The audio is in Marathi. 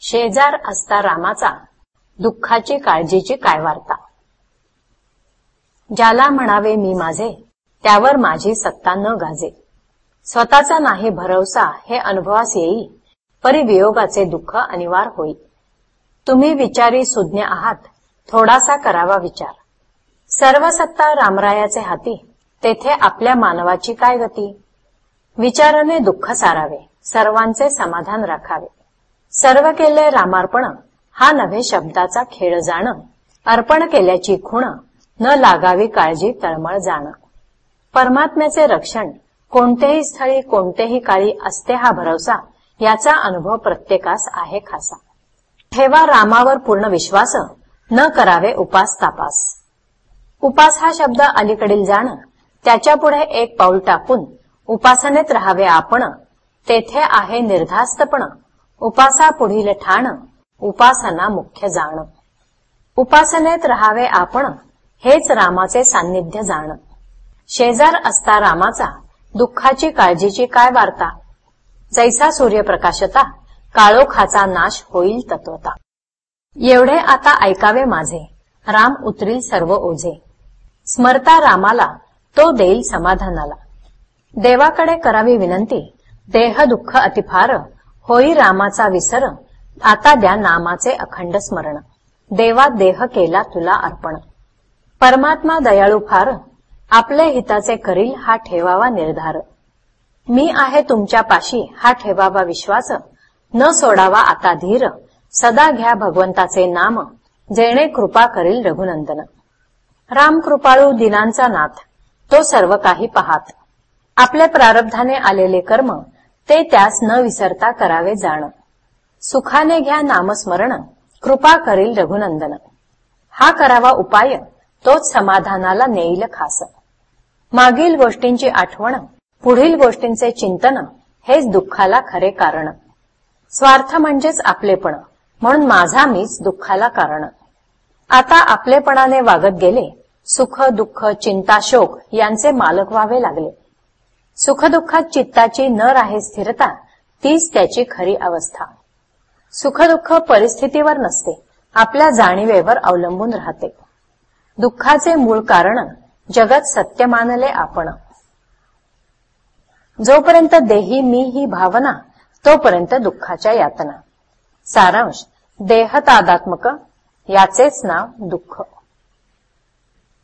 शेजार असता रामाचा दुःखाची काळजीची काय वार्ता? ज्याला म्हणावे मी माझे त्यावर माझी सत्ता न गाजे. स्वतःचा नाही भरवसा हे अनुभवास येई परी वियोगाचे दुःख अनिवार्य होई. तुम्ही विचारी सुज्ञ आहात थोडासा करावा विचार. सर्व सत्ता रामरायाचे हाती तेथे आपल्या मानवाची काय गती? विचाराने दुःख सारावे सर्वांचे समाधान राखावे. सर्व केले रामार्पण. हा नव्हे शब्दाचा खेळ जाण. अर्पण केल्याची खुण न लागावी काळजी तळमळ जाण. परमात्म्याचे रक्षण कोणतेही स्थळी कोणतेही काळी असते हा भरवसा याचा अनुभव प्रत्येकास आहे खासा. ठेवा रामावर पूर्ण विश्वास न करावे उपास तापास. उपास हा शब्द अलीकडील जाण. त्याच्या पुढे एक पाऊल टाकून उपासनेत राहावे आपण. तेथे आहे निर्धास्तपण. उपासा पुढील ठाण उपासना मुख्य जाण. उपासनेत राहावे आपण हेच रामाचे सान्निध्य जाण. शेजार असता रामाचा दुःखाची काळजीची काय वार्ता? जैसा सूर्यप्रकाशता काळोखाचा नाश होईल तत्वता. एवढे आता ऐकावे माझे राम उतरील सर्व ओझे. स्मरता रामाला तो देईल समाधानाला. देवाकडे करावी विनंती देह दुःख अतिफार होई रामाचा विसर आता द्या नामाचे अखंड स्मरण. देवा देह केला तुला अर्पण. परमात्मा दयाळू फार आपले हिताचे करील हा ठेवावा निर्धार. मी आहे तुमच्या पाशी हा ठेवावा विश्वास. न सोडावा आता धीर सदा घ्या भगवंताचे नाम जेणे कृपा करील रघुनंदन. राम कृपाळू दिनांचा नाथ तो सर्व काही पाहात. आपल्या प्रारब्धाने आलेले कर्म ते त्यास न विसरता करावे जाण. सुखाने घ्या नामस्मरण कृपा करील रघुनंदन. हा करावा उपाय तोच समाधानाला नेईल खास. मागील गोष्टींची आठवण पुढील गोष्टींचे चिंतन हेच दुःखाला खरे कारण. स्वार्थ म्हणजेच आपलेपण म्हणून माझा मीच दुःखाला कारण. आता आपलेपणाने वागत गेले सुख दुःख चिंता शोक यांचे मालक व्हावे लागले. सुखदुःखात चित्ताची न राहे स्थिरता तीच त्याची खरी अवस्था. सुखदुःख परिस्थितीवर नसते आपल्या जाणीवेवर अवलंबून राहते. दुःखाचे मूळ कारण जगत सत्य मानले आपण. जोपर्यंत देही मी ही भावना तोपर्यंत दुःखाच्या यातना. सारांश देहतादात्मक याचेच नाव दुःख.